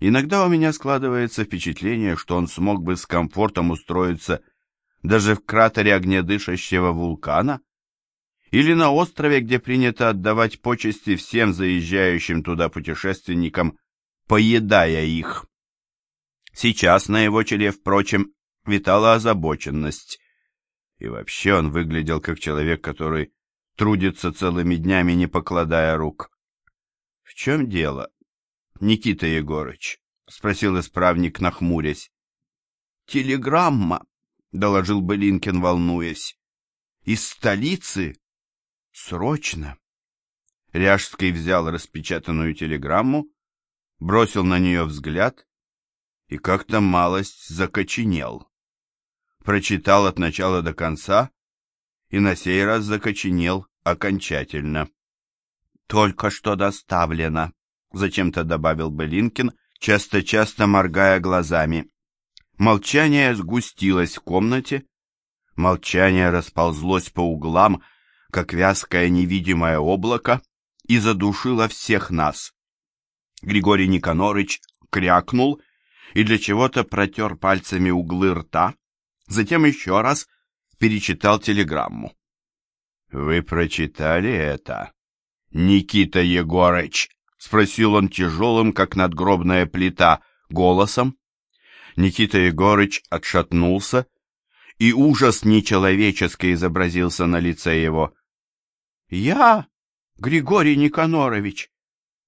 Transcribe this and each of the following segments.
Иногда у меня складывается впечатление, что он смог бы с комфортом устроиться даже в кратере огнедышащего вулкана или на острове, где принято отдавать почести всем заезжающим туда путешественникам, поедая их. Сейчас на его челе, впрочем, витала озабоченность, и вообще он выглядел как человек, который трудится целыми днями, не покладая рук. — В чем дело, Никита Егорыч? — спросил исправник, нахмурясь. — Телеграмма, — доложил Былинкин, волнуясь. — Из столицы? Срочно. Ряжский взял распечатанную телеграмму, бросил на нее взгляд и как-то малость закоченел. Прочитал от начала до конца и на сей раз закоченел окончательно. «Только что доставлено», — зачем-то добавил Белинкин, часто-часто моргая глазами. Молчание сгустилось в комнате, молчание расползлось по углам, как вязкое невидимое облако, и задушило всех нас. Григорий Никонорыч крякнул и для чего-то протер пальцами углы рта, затем еще раз перечитал телеграмму. «Вы прочитали это?» «Никита Егорыч?» — спросил он тяжелым, как надгробная плита, голосом. Никита Егорыч отшатнулся, и ужас нечеловеческий изобразился на лице его. «Я, Григорий Никонорович?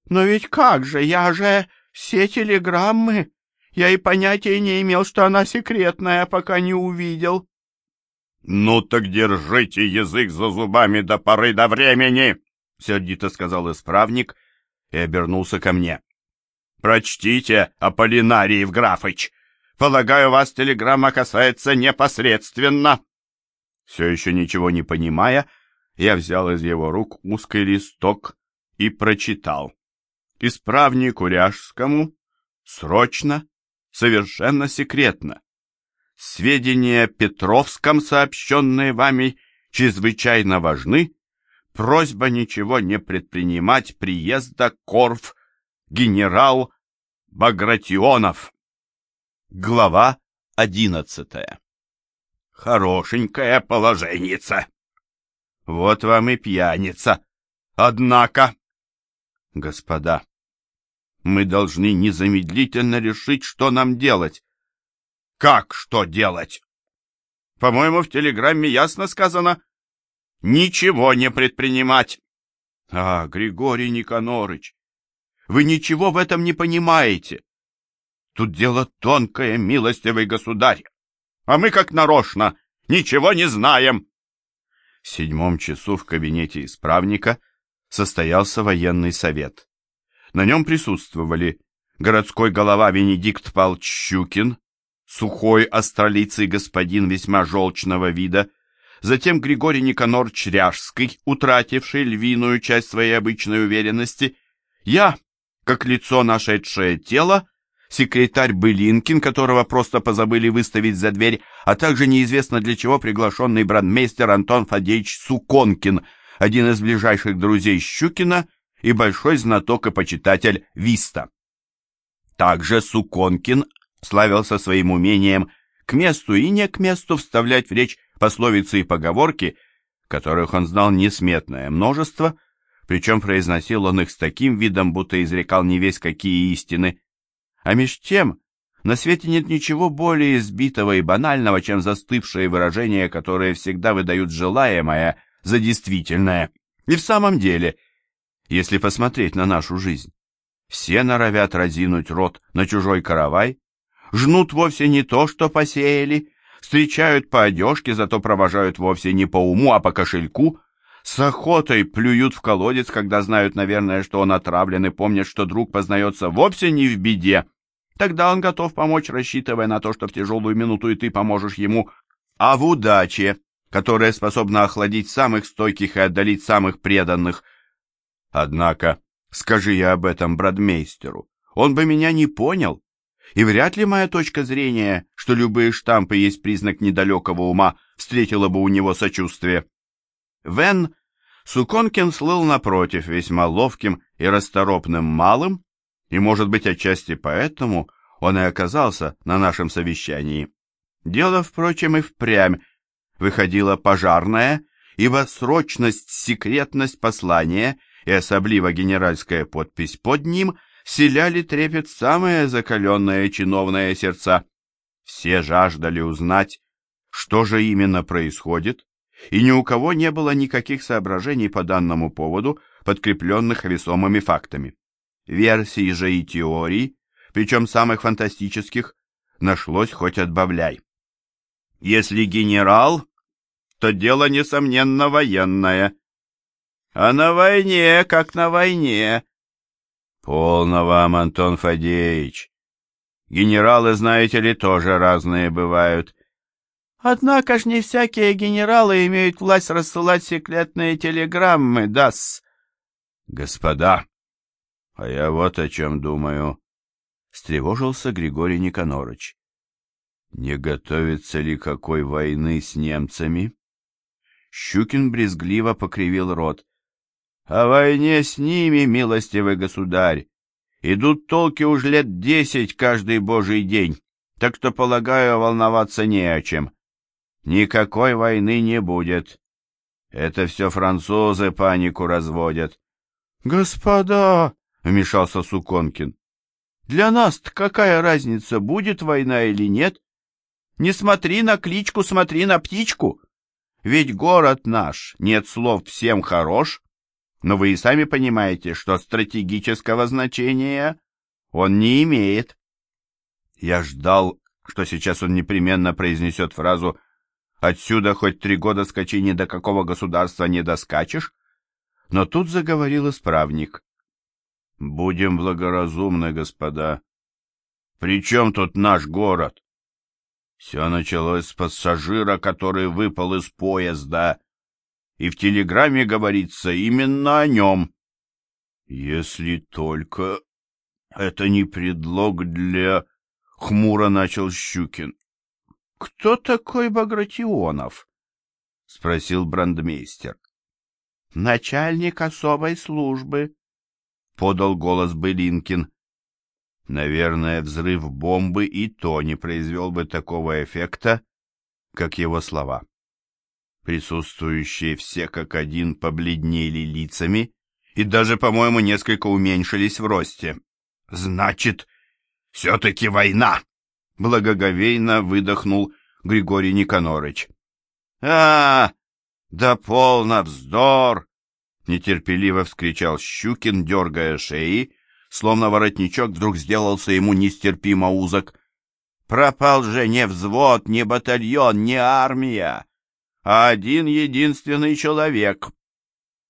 Но ведь как же, я же все телеграммы...» Я и понятия не имел, что она секретная, пока не увидел. — Ну так держите язык за зубами до поры до времени, — сердито сказал исправник и обернулся ко мне. — Прочтите, Аполлинарий Евграфыч. Полагаю, вас телеграмма касается непосредственно. Все еще ничего не понимая, я взял из его рук узкий листок и прочитал. Исправнику Ряжскому срочно совершенно секретно. Сведения Петровском, сообщенные вами, чрезвычайно важны. Просьба ничего не предпринимать приезда Корф генерал Багратионов. Глава одиннадцатая. Хорошенькая положенница. Вот вам и пьяница. Однако... Господа, мы должны незамедлительно решить, что нам делать. Как что делать? По-моему, в телеграмме ясно сказано «Ничего не предпринимать». А, Григорий Никонорыч, вы ничего в этом не понимаете. Тут дело тонкое, милостивый государь. А мы, как нарочно, ничего не знаем. В седьмом часу в кабинете исправника состоялся военный совет. На нем присутствовали городской голова Венедикт Павлович Щукин, сухой астролицый господин весьма желчного вида, затем Григорий Никонор Чряжский, утративший львиную часть своей обычной уверенности, я, как лицо нашедшее тело, секретарь Былинкин, которого просто позабыли выставить за дверь, а также неизвестно для чего приглашенный брандмейстер Антон Фадеевич Суконкин, один из ближайших друзей Щукина и большой знаток и почитатель Виста. Также Суконкин славился своим умением к месту и не к месту вставлять в речь пословицы и поговорки, которых он знал несметное множество, причем произносил он их с таким видом, будто изрекал не весь какие истины. А меж тем, на свете нет ничего более избитого и банального, чем застывшие выражения, которые всегда выдают желаемое за действительное. И в самом деле – если посмотреть на нашу жизнь. Все норовят разинуть рот на чужой каравай, жнут вовсе не то, что посеяли, встречают по одежке, зато провожают вовсе не по уму, а по кошельку, с охотой плюют в колодец, когда знают, наверное, что он отравлен, и помнят, что друг познается вовсе не в беде. Тогда он готов помочь, рассчитывая на то, что в тяжелую минуту и ты поможешь ему, а в удаче, которая способна охладить самых стойких и отдалить самых преданных, Однако, скажи я об этом бродмейстеру, он бы меня не понял, и вряд ли моя точка зрения, что любые штампы есть признак недалекого ума, встретила бы у него сочувствие. Вен Суконкин слыл напротив весьма ловким и расторопным малым, И, может быть, отчасти поэтому он и оказался на нашем совещании. Дело, впрочем, и впрямь выходило пожарное, ибо срочность, секретность послания и особливо генеральская подпись под ним вселяли трепет самые закаленные чиновные сердца. Все жаждали узнать, что же именно происходит, и ни у кого не было никаких соображений по данному поводу, подкрепленных весомыми фактами. Версий же и теорий, причем самых фантастических, нашлось хоть отбавляй. Если генерал, то дело, несомненно, военное. А на войне, как на войне. Полно вам, Антон Фадеевич. Генералы, знаете ли, тоже разные бывают. Однако ж не всякие генералы имеют власть рассылать секретные телеграммы, дас. Господа, а я вот о чем думаю. Встревожился Григорий Никонорович. Не готовится ли какой войны с немцами? Щукин брезгливо покривил рот. О войне с ними, милостивый государь, идут толки уж лет десять каждый божий день, так что, полагаю, волноваться не о чем. Никакой войны не будет. Это все французы панику разводят. — Господа, — вмешался Суконкин, — для нас какая разница, будет война или нет? Не смотри на кличку, смотри на птичку. Ведь город наш, нет слов, всем хорош, но вы и сами понимаете, что стратегического значения он не имеет. Я ждал, что сейчас он непременно произнесет фразу «Отсюда хоть три года скачи, ни до какого государства не доскачешь», но тут заговорил исправник. «Будем благоразумны, господа. При чем тут наш город? Все началось с пассажира, который выпал из поезда, и в телеграмме говорится именно о нем. Если только это не предлог для... Хмуро начал Щукин. — Кто такой Багратионов? — спросил брандмейстер. — Начальник особой службы, — подал голос Былинкин. Наверное, взрыв бомбы и то не произвел бы такого эффекта, как его слова. Присутствующие все как один побледнели лицами и даже, по-моему, несколько уменьшились в росте. «Значит, все-таки война!» — благоговейно выдохнул Григорий Никонорыч. «А, да полно вздор!» — нетерпеливо вскричал Щукин, дергая шеи, словно воротничок вдруг сделался ему нестерпимо узок. «Пропал же не взвод, не батальон, не армия!» А один единственный человек.